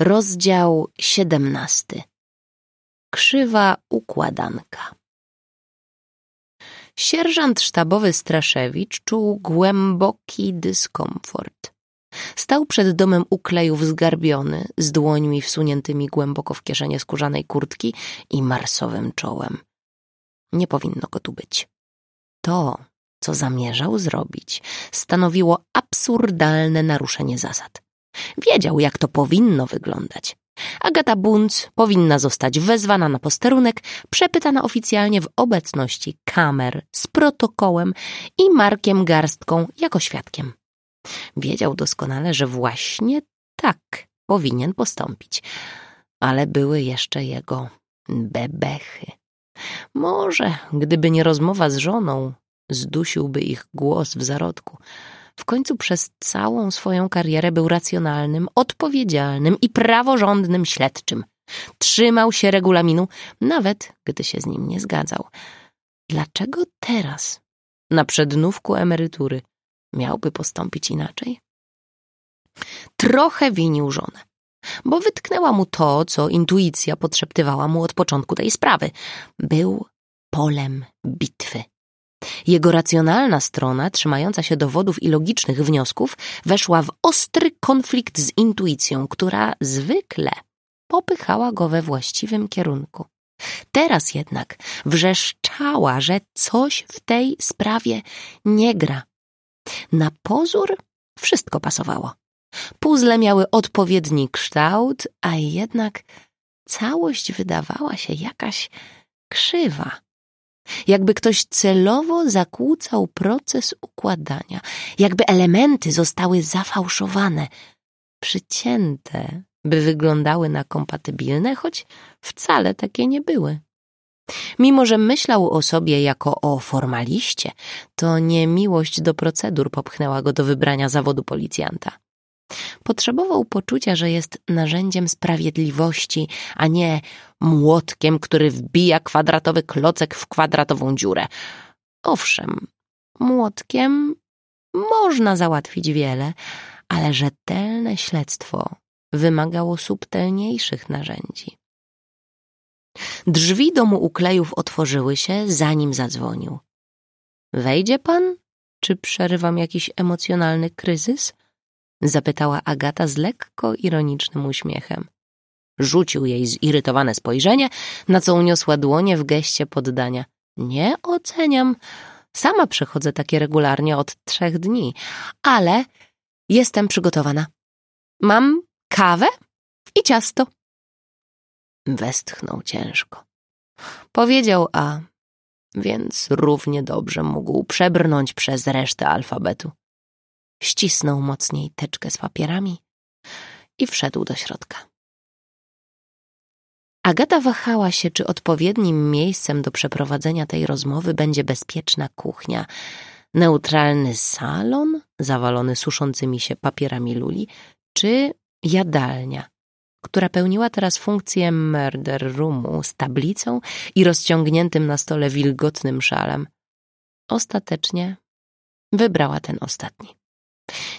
Rozdział siedemnasty. Krzywa układanka. Sierżant sztabowy Straszewicz czuł głęboki dyskomfort. Stał przed domem uklejów zgarbiony, z dłońmi wsuniętymi głęboko w kieszenie skórzanej kurtki i marsowym czołem. Nie powinno go tu być. To, co zamierzał zrobić, stanowiło absurdalne naruszenie zasad. Wiedział, jak to powinno wyglądać. Agata Bunc powinna zostać wezwana na posterunek, przepytana oficjalnie w obecności kamer z protokołem i Markiem Garstką jako świadkiem. Wiedział doskonale, że właśnie tak powinien postąpić, ale były jeszcze jego bebechy. Może, gdyby nie rozmowa z żoną, zdusiłby ich głos w zarodku. W końcu przez całą swoją karierę był racjonalnym, odpowiedzialnym i praworządnym śledczym. Trzymał się regulaminu, nawet gdy się z nim nie zgadzał. Dlaczego teraz, na przednówku emerytury, miałby postąpić inaczej? Trochę winił żonę, bo wytknęła mu to, co intuicja podszeptywała mu od początku tej sprawy. Był polem bitwy. Jego racjonalna strona, trzymająca się dowodów i logicznych wniosków, weszła w ostry konflikt z intuicją, która zwykle popychała go we właściwym kierunku. Teraz jednak wrzeszczała, że coś w tej sprawie nie gra. Na pozór wszystko pasowało. Puzzle miały odpowiedni kształt, a jednak całość wydawała się jakaś krzywa jakby ktoś celowo zakłócał proces układania, jakby elementy zostały zafałszowane, przycięte, by wyglądały na kompatybilne, choć wcale takie nie były. Mimo, że myślał o sobie jako o formaliście, to nie miłość do procedur popchnęła go do wybrania zawodu policjanta. Potrzebował poczucia, że jest narzędziem sprawiedliwości, a nie młotkiem, który wbija kwadratowy klocek w kwadratową dziurę. Owszem, młotkiem można załatwić wiele, ale rzetelne śledztwo wymagało subtelniejszych narzędzi. Drzwi domu uklejów otworzyły się, zanim zadzwonił. Wejdzie pan? Czy przerywam jakiś emocjonalny kryzys? Zapytała Agata z lekko ironicznym uśmiechem. Rzucił jej zirytowane spojrzenie, na co uniosła dłonie w geście poddania. Nie oceniam. Sama przechodzę takie regularnie od trzech dni, ale jestem przygotowana. Mam kawę i ciasto. Westchnął ciężko. Powiedział A, więc równie dobrze mógł przebrnąć przez resztę alfabetu. Ścisnął mocniej teczkę z papierami i wszedł do środka. Agata wahała się, czy odpowiednim miejscem do przeprowadzenia tej rozmowy będzie bezpieczna kuchnia, neutralny salon zawalony suszącymi się papierami luli, czy jadalnia, która pełniła teraz funkcję murder roomu z tablicą i rozciągniętym na stole wilgotnym szalem. Ostatecznie wybrała ten ostatni.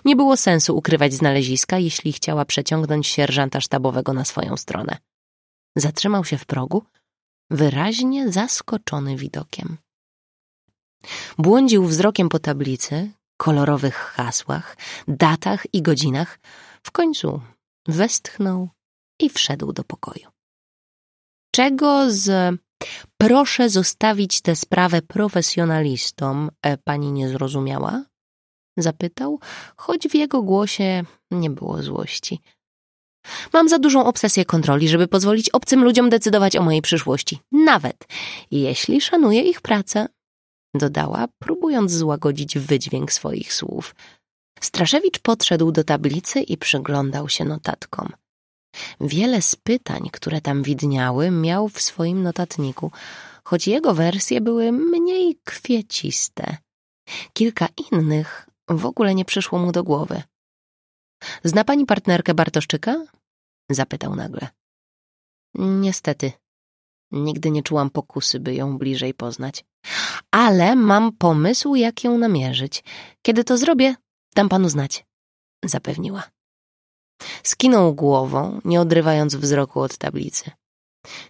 Nie było sensu ukrywać znaleziska, jeśli chciała przeciągnąć sierżanta sztabowego na swoją stronę. Zatrzymał się w progu, wyraźnie zaskoczony widokiem. Błądził wzrokiem po tablicy, kolorowych hasłach, datach i godzinach. W końcu westchnął i wszedł do pokoju. Czego z proszę zostawić tę sprawę profesjonalistom e, pani nie zrozumiała? Zapytał, choć w jego głosie nie było złości. Mam za dużą obsesję kontroli, żeby pozwolić obcym ludziom decydować o mojej przyszłości. Nawet jeśli szanuję ich pracę, dodała, próbując złagodzić wydźwięk swoich słów. Straszewicz podszedł do tablicy i przyglądał się notatkom. Wiele z pytań, które tam widniały, miał w swoim notatniku, choć jego wersje były mniej kwieciste. Kilka innych w ogóle nie przyszło mu do głowy. Zna pani partnerkę Bartoszczyka? Zapytał nagle. Niestety. Nigdy nie czułam pokusy, by ją bliżej poznać. Ale mam pomysł, jak ją namierzyć. Kiedy to zrobię, dam panu znać. Zapewniła. Skinął głową, nie odrywając wzroku od tablicy.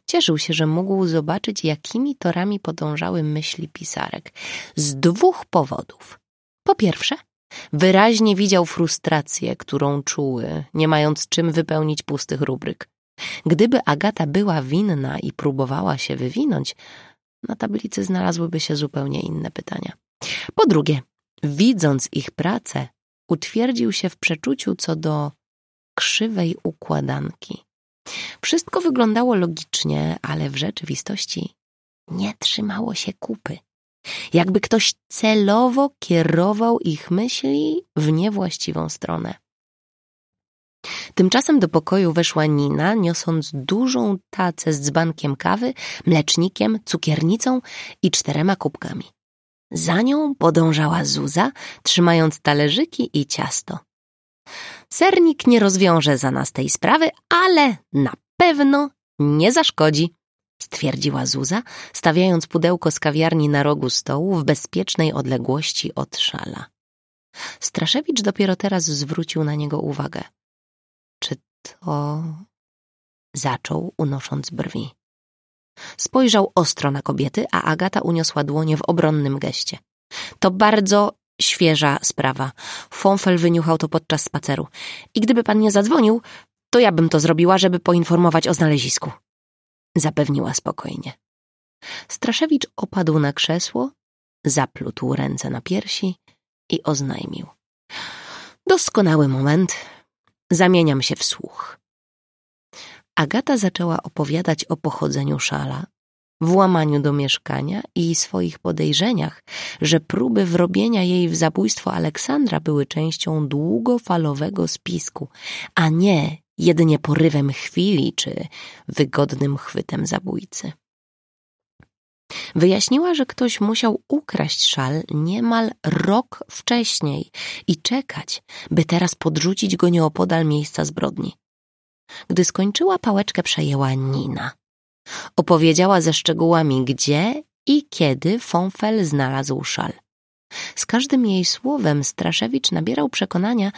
Cieszył się, że mógł zobaczyć, jakimi torami podążały myśli pisarek. Z dwóch powodów. Po pierwsze, wyraźnie widział frustrację, którą czuły, nie mając czym wypełnić pustych rubryk. Gdyby Agata była winna i próbowała się wywinąć, na tablicy znalazłyby się zupełnie inne pytania. Po drugie, widząc ich pracę, utwierdził się w przeczuciu co do krzywej układanki. Wszystko wyglądało logicznie, ale w rzeczywistości nie trzymało się kupy. Jakby ktoś celowo kierował ich myśli w niewłaściwą stronę. Tymczasem do pokoju weszła Nina, niosąc dużą tacę z dzbankiem kawy, mlecznikiem, cukiernicą i czterema kubkami. Za nią podążała Zuza, trzymając talerzyki i ciasto. Sernik nie rozwiąże za nas tej sprawy, ale na pewno nie zaszkodzi, stwierdziła Zuza, stawiając pudełko z kawiarni na rogu stołu w bezpiecznej odległości od szala. Straszewicz dopiero teraz zwrócił na niego uwagę. Czy to... Zaczął, unosząc brwi. Spojrzał ostro na kobiety, a Agata uniosła dłonie w obronnym geście. To bardzo świeża sprawa. Fonfel wyniuchał to podczas spaceru. I gdyby pan nie zadzwonił, to ja bym to zrobiła, żeby poinformować o znalezisku. Zapewniła spokojnie. Straszewicz opadł na krzesło, zaplótł ręce na piersi i oznajmił. Doskonały moment. Zamieniam się w słuch. Agata zaczęła opowiadać o pochodzeniu szala, włamaniu do mieszkania i swoich podejrzeniach, że próby wrobienia jej w zabójstwo Aleksandra były częścią długofalowego spisku, a nie jedynie porywem chwili czy wygodnym chwytem zabójcy. Wyjaśniła, że ktoś musiał ukraść szal niemal rok wcześniej i czekać, by teraz podrzucić go nieopodal miejsca zbrodni. Gdy skończyła, pałeczkę przejęła Nina. Opowiedziała ze szczegółami, gdzie i kiedy Fonfel znalazł szal. Z każdym jej słowem Straszewicz nabierał przekonania,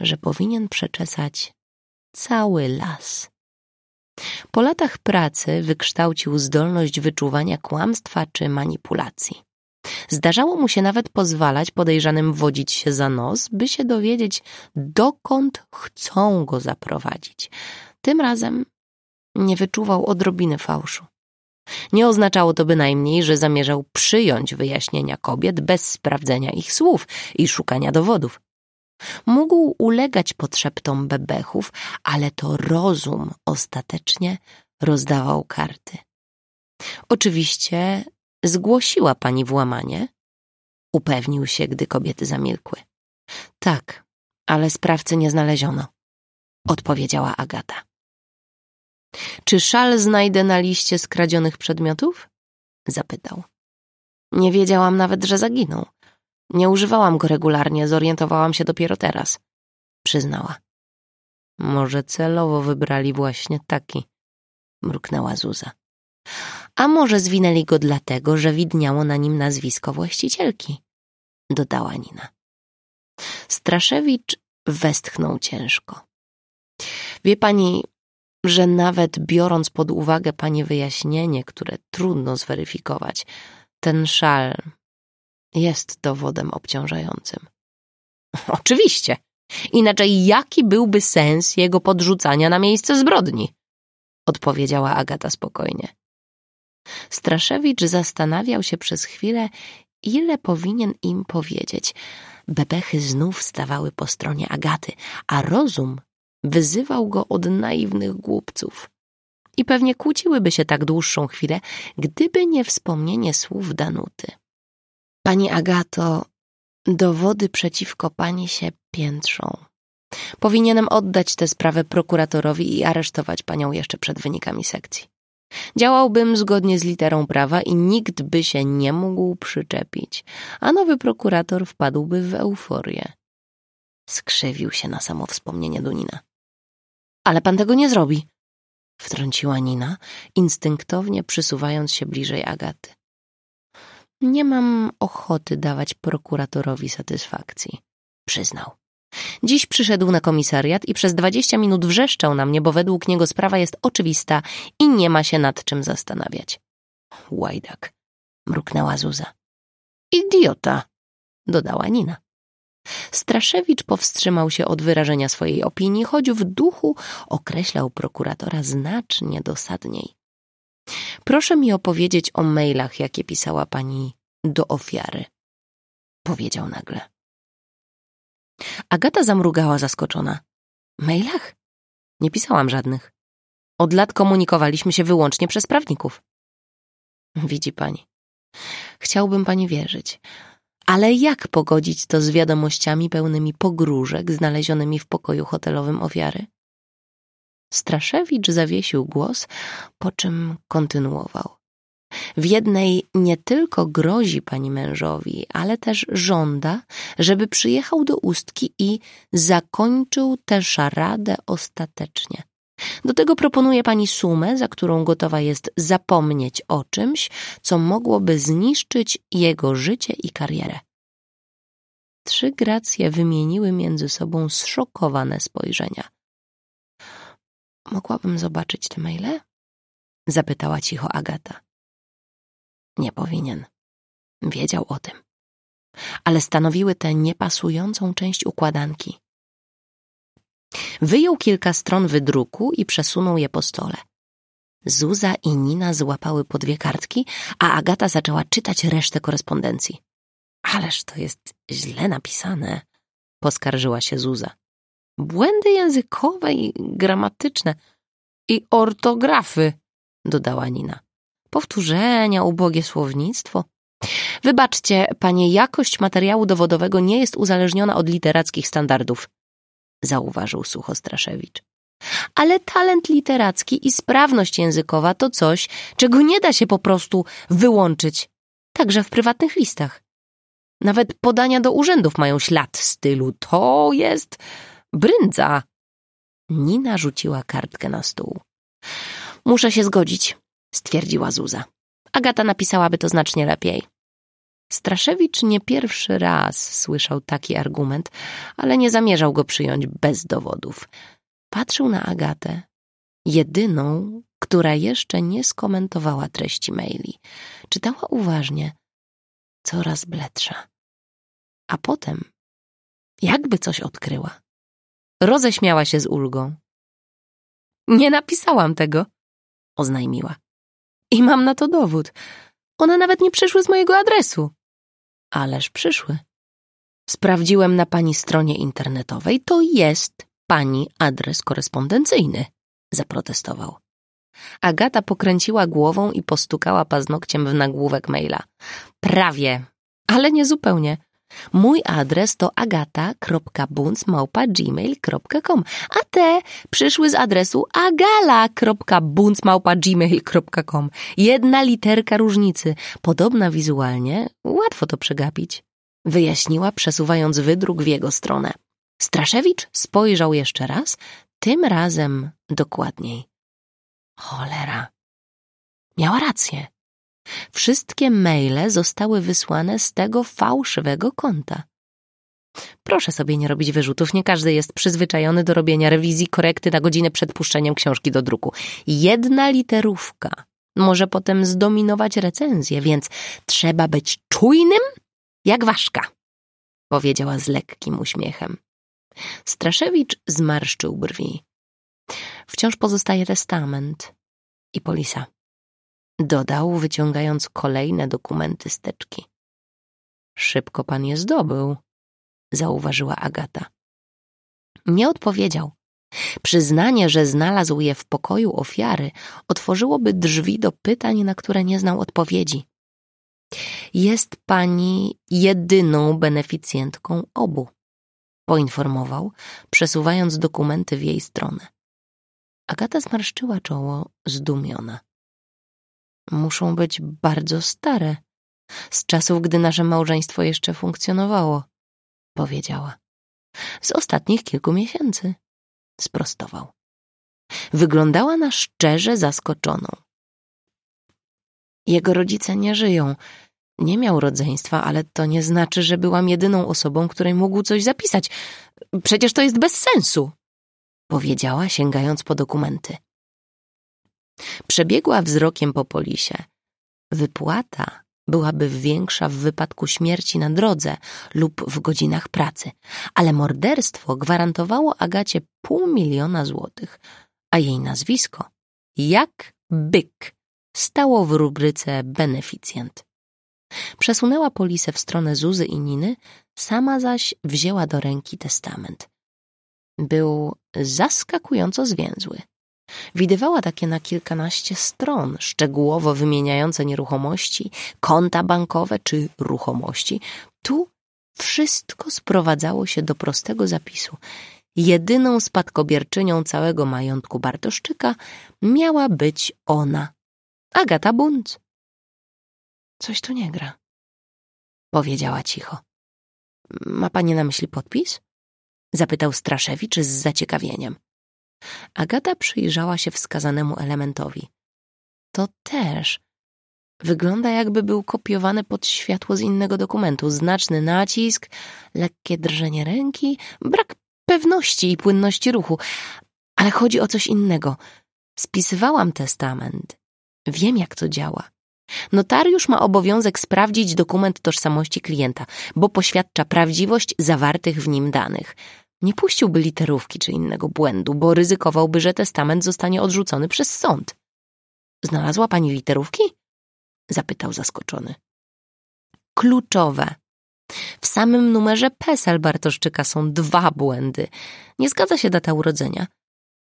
że powinien przeczesać cały las. Po latach pracy wykształcił zdolność wyczuwania kłamstwa czy manipulacji. Zdarzało mu się nawet pozwalać podejrzanym wodzić się za nos, by się dowiedzieć, dokąd chcą go zaprowadzić. Tym razem nie wyczuwał odrobiny fałszu. Nie oznaczało to bynajmniej, że zamierzał przyjąć wyjaśnienia kobiet bez sprawdzenia ich słów i szukania dowodów. Mógł ulegać podszeptom bebechów, ale to rozum ostatecznie rozdawał karty. Oczywiście zgłosiła pani włamanie? Upewnił się, gdy kobiety zamilkły. Tak, ale sprawcy nie znaleziono, odpowiedziała Agata. Czy szal znajdę na liście skradzionych przedmiotów? Zapytał. Nie wiedziałam nawet, że zaginął. Nie używałam go regularnie, zorientowałam się dopiero teraz. Przyznała. Może celowo wybrali właśnie taki, mruknęła Zuza. A może zwinęli go dlatego, że widniało na nim nazwisko właścicielki, dodała Nina. Straszewicz westchnął ciężko. Wie pani, że nawet biorąc pod uwagę pani wyjaśnienie, które trudno zweryfikować, ten szal jest dowodem obciążającym. Oczywiście. Inaczej jaki byłby sens jego podrzucania na miejsce zbrodni? Odpowiedziała Agata spokojnie. Straszewicz zastanawiał się przez chwilę, ile powinien im powiedzieć. Bebechy znów stawały po stronie Agaty, a rozum wyzywał go od naiwnych głupców. I pewnie kłóciłyby się tak dłuższą chwilę, gdyby nie wspomnienie słów Danuty. Pani Agato, dowody przeciwko pani się piętrzą. Powinienem oddać tę sprawę prokuratorowi i aresztować panią jeszcze przed wynikami sekcji. Działałbym zgodnie z literą prawa i nikt by się nie mógł przyczepić, a nowy prokurator wpadłby w euforię. Skrzywił się na samo wspomnienie Dunina. Ale pan tego nie zrobi, wtrąciła Nina, instynktownie przysuwając się bliżej Agaty. Nie mam ochoty dawać prokuratorowi satysfakcji, przyznał. Dziś przyszedł na komisariat i przez dwadzieścia minut wrzeszczał na mnie, bo według niego sprawa jest oczywista i nie ma się nad czym zastanawiać. Łajdak, mruknęła Zuza. Idiota, dodała Nina. Straszewicz powstrzymał się od wyrażenia swojej opinii, choć w duchu określał prokuratora znacznie dosadniej. Proszę mi opowiedzieć o mailach, jakie pisała pani do ofiary, powiedział nagle. Agata zamrugała zaskoczona. Mailach? Nie pisałam żadnych. Od lat komunikowaliśmy się wyłącznie przez prawników. Widzi pani. Chciałbym pani wierzyć. Ale jak pogodzić to z wiadomościami pełnymi pogróżek znalezionymi w pokoju hotelowym ofiary? Straszewicz zawiesił głos, po czym kontynuował. W jednej nie tylko grozi pani mężowi, ale też żąda, żeby przyjechał do Ustki i zakończył tę szaradę ostatecznie. Do tego proponuje pani sumę, za którą gotowa jest zapomnieć o czymś, co mogłoby zniszczyć jego życie i karierę. Trzy gracje wymieniły między sobą zszokowane spojrzenia. Mogłabym zobaczyć te maile? Zapytała cicho Agata. Nie powinien. Wiedział o tym. Ale stanowiły tę niepasującą część układanki. Wyjął kilka stron wydruku i przesunął je po stole. Zuza i Nina złapały po dwie kartki, a Agata zaczęła czytać resztę korespondencji. Ależ to jest źle napisane, poskarżyła się Zuza. Błędy językowe i gramatyczne i ortografy, dodała Nina. Powtórzenia, ubogie słownictwo. Wybaczcie, panie, jakość materiału dowodowego nie jest uzależniona od literackich standardów, zauważył sucho Straszewicz. Ale talent literacki i sprawność językowa to coś, czego nie da się po prostu wyłączyć, także w prywatnych listach. Nawet podania do urzędów mają ślad stylu. To jest bryndza. Nina rzuciła kartkę na stół. Muszę się zgodzić, stwierdziła Zuza. Agata napisałaby to znacznie lepiej. Straszewicz nie pierwszy raz słyszał taki argument, ale nie zamierzał go przyjąć bez dowodów. Patrzył na Agatę, jedyną, która jeszcze nie skomentowała treści maili. Czytała uważnie, coraz bledsza. A potem, jakby coś odkryła, roześmiała się z ulgą. Nie napisałam tego, oznajmiła. I mam na to dowód. One nawet nie przyszły z mojego adresu. Ależ przyszły. Sprawdziłem na pani stronie internetowej. To jest pani adres korespondencyjny, zaprotestował. Agata pokręciła głową i postukała paznokciem w nagłówek maila. Prawie, ale nie zupełnie. Mój adres to agata.bunc.gmail.com, a te przyszły z adresu agala.bunc.gmail.com. Jedna literka różnicy, podobna wizualnie, łatwo to przegapić. Wyjaśniła, przesuwając wydruk w jego stronę. Straszewicz spojrzał jeszcze raz, tym razem dokładniej. Cholera. Miała rację. Wszystkie maile zostały wysłane z tego fałszywego konta. Proszę sobie nie robić wyrzutów, nie każdy jest przyzwyczajony do robienia rewizji korekty na godzinę przed puszczeniem książki do druku. Jedna literówka może potem zdominować recenzję, więc trzeba być czujnym jak ważka, powiedziała z lekkim uśmiechem. Straszewicz zmarszczył brwi. Wciąż pozostaje testament i polisa. Dodał, wyciągając kolejne dokumenty z teczki. Szybko pan je zdobył, zauważyła Agata. Nie odpowiedział. Przyznanie, że znalazł je w pokoju ofiary, otworzyłoby drzwi do pytań, na które nie znał odpowiedzi. Jest pani jedyną beneficjentką obu, poinformował, przesuwając dokumenty w jej stronę. Agata zmarszczyła czoło, zdumiona. Muszą być bardzo stare, z czasów, gdy nasze małżeństwo jeszcze funkcjonowało, powiedziała. Z ostatnich kilku miesięcy, sprostował. Wyglądała na szczerze zaskoczoną. Jego rodzice nie żyją. Nie miał rodzeństwa, ale to nie znaczy, że byłam jedyną osobą, której mógł coś zapisać. Przecież to jest bez sensu, powiedziała, sięgając po dokumenty. Przebiegła wzrokiem po polisie. Wypłata byłaby większa w wypadku śmierci na drodze lub w godzinach pracy, ale morderstwo gwarantowało Agacie pół miliona złotych, a jej nazwisko, jak byk, stało w rubryce beneficjent. Przesunęła polisę w stronę Zuzy i Niny, sama zaś wzięła do ręki testament. Był zaskakująco zwięzły. Widywała takie na kilkanaście stron, szczegółowo wymieniające nieruchomości, konta bankowe czy ruchomości. Tu wszystko sprowadzało się do prostego zapisu. Jedyną spadkobierczynią całego majątku Bartoszczyka miała być ona, Agata Bunc. Coś tu nie gra, powiedziała cicho. Ma pani na myśli podpis? Zapytał Straszewicz z zaciekawieniem. Agata przyjrzała się wskazanemu elementowi. To też wygląda jakby był kopiowany pod światło z innego dokumentu. Znaczny nacisk, lekkie drżenie ręki, brak pewności i płynności ruchu. Ale chodzi o coś innego. Spisywałam testament. Wiem, jak to działa. Notariusz ma obowiązek sprawdzić dokument tożsamości klienta, bo poświadcza prawdziwość zawartych w nim danych. Nie puściłby literówki czy innego błędu, bo ryzykowałby, że testament zostanie odrzucony przez sąd. Znalazła pani literówki? Zapytał zaskoczony. Kluczowe. W samym numerze PESEL Bartoszczyka są dwa błędy. Nie zgadza się data urodzenia.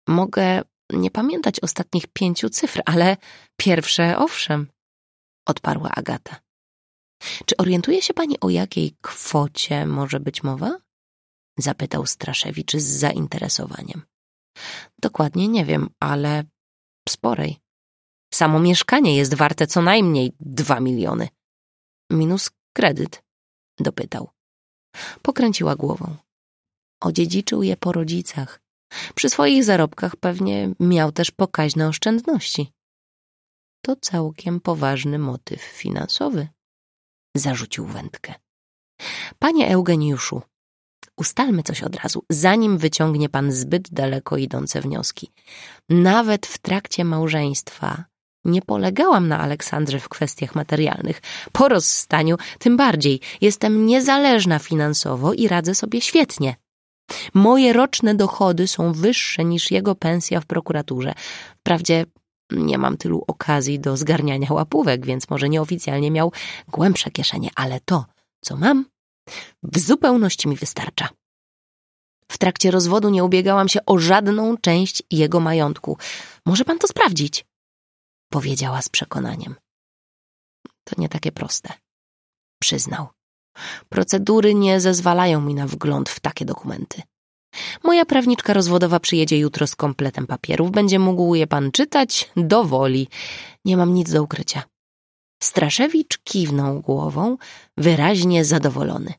Mogę nie pamiętać ostatnich pięciu cyfr, ale pierwsze owszem, odparła Agata. Czy orientuje się pani, o jakiej kwocie może być mowa? Zapytał Straszewicz z zainteresowaniem. Dokładnie nie wiem, ale sporej. Samo mieszkanie jest warte co najmniej dwa miliony. Minus kredyt, dopytał. Pokręciła głową. Odziedziczył je po rodzicach. Przy swoich zarobkach pewnie miał też pokaźne oszczędności. To całkiem poważny motyw finansowy. Zarzucił wędkę. Panie Eugeniuszu, ustalmy coś od razu, zanim wyciągnie pan zbyt daleko idące wnioski. Nawet w trakcie małżeństwa nie polegałam na Aleksandrze w kwestiach materialnych. Po rozstaniu tym bardziej jestem niezależna finansowo i radzę sobie świetnie. Moje roczne dochody są wyższe niż jego pensja w prokuraturze. Wprawdzie nie mam tylu okazji do zgarniania łapówek, więc może nieoficjalnie miał głębsze kieszenie, ale to, co mam, w zupełności mi wystarcza. W trakcie rozwodu nie ubiegałam się o żadną część jego majątku. Może pan to sprawdzić? Powiedziała z przekonaniem. To nie takie proste. Przyznał. Procedury nie zezwalają mi na wgląd w takie dokumenty. Moja prawniczka rozwodowa przyjedzie jutro z kompletem papierów. Będzie mógł je pan czytać do woli. Nie mam nic do ukrycia. Straszewicz kiwnął głową, wyraźnie zadowolony.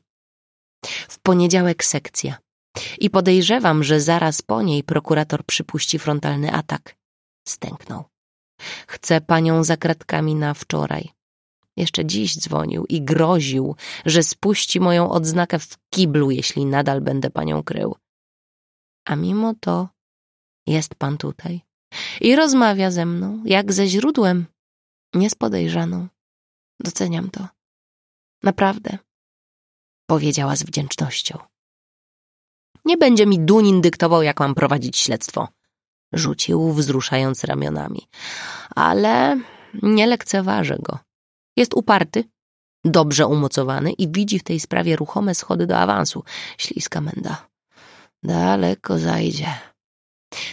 W poniedziałek sekcja. I podejrzewam, że zaraz po niej prokurator przypuści frontalny atak. Stęknął. Chcę panią za kratkami na wczoraj. Jeszcze dziś dzwonił i groził, że spuści moją odznakę w kiblu, jeśli nadal będę panią krył. A mimo to jest pan tutaj i rozmawia ze mną, jak ze źródłem, nie z podejrzaną. Doceniam to. Naprawdę, powiedziała z wdzięcznością. Nie będzie mi Dunin dyktował, jak mam prowadzić śledztwo. Rzucił, wzruszając ramionami. Ale nie lekceważę go. Jest uparty, dobrze umocowany i widzi w tej sprawie ruchome schody do awansu. Śliska menda. Daleko zajdzie.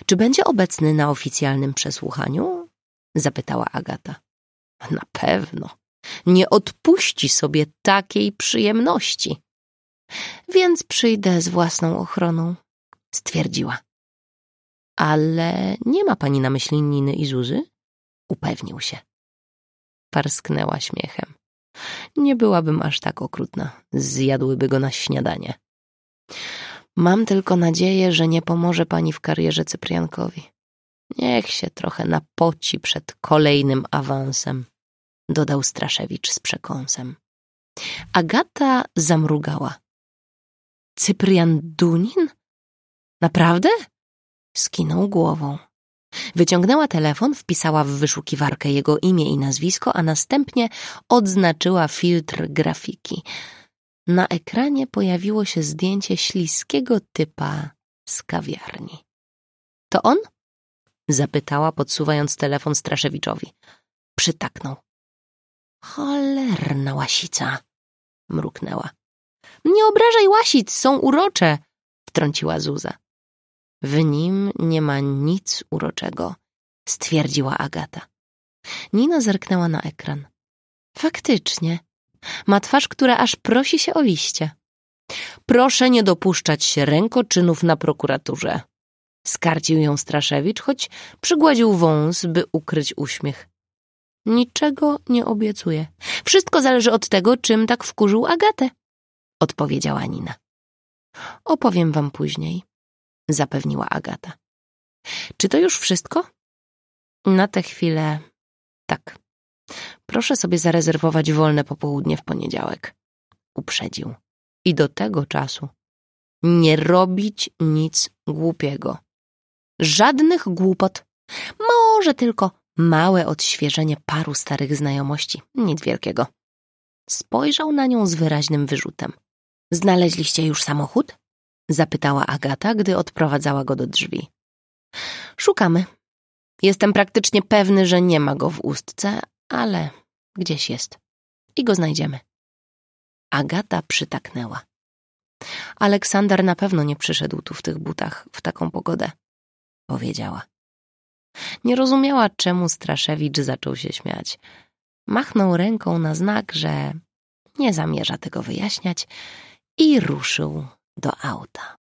Czy będzie obecny na oficjalnym przesłuchaniu? Zapytała Agata. Na pewno. Nie odpuści sobie takiej przyjemności. Więc przyjdę z własną ochroną, stwierdziła. Ale nie ma pani na myśli Niny i Zuzy? Upewnił się. Parsknęła śmiechem. Nie byłabym aż tak okrutna. Zjadłyby go na śniadanie. Mam tylko nadzieję, że nie pomoże pani w karierze Cypriankowi. Niech się trochę napoci przed kolejnym awansem, dodał Straszewicz z przekąsem. Agata zamrugała. Cyprian Dunin? Naprawdę? Skinął głową. Wyciągnęła telefon, wpisała w wyszukiwarkę jego imię i nazwisko, a następnie odznaczyła filtr grafiki. Na ekranie pojawiło się zdjęcie śliskiego typa z kawiarni. To on? Zapytała, podsuwając telefon Straszewiczowi. Przytaknął. Cholerna łasica, mruknęła. Nie obrażaj łasic, są urocze, wtrąciła Zuza. W nim nie ma nic uroczego, stwierdziła Agata. Nina zerknęła na ekran. Faktycznie, ma twarz, która aż prosi się o liście. Proszę nie dopuszczać się rękoczynów na prokuraturze. Skarcił ją Straszewicz, choć przygładził wąs, by ukryć uśmiech. Niczego nie obiecuję. Wszystko zależy od tego, czym tak wkurzył Agatę, odpowiedziała Nina. Opowiem wam później, zapewniła Agata. Czy to już wszystko? Na tę chwilę tak. Proszę sobie zarezerwować wolne popołudnie w poniedziałek. Uprzedził. I do tego czasu nie robić nic głupiego. Żadnych głupot. Może tylko małe odświeżenie paru starych znajomości. Nic wielkiego. Spojrzał na nią z wyraźnym wyrzutem. Znaleźliście już samochód? Zapytała Agata, gdy odprowadzała go do drzwi. Szukamy. Jestem praktycznie pewny, że nie ma go w ustce, ale gdzieś jest. I go znajdziemy. Agata przytaknęła. Aleksander na pewno nie przyszedł tu w tych butach w taką pogodę, powiedziała. Nie rozumiała, czemu Straszewicz zaczął się śmiać. Machnął ręką na znak, że nie zamierza tego wyjaśniać i ruszył do auta.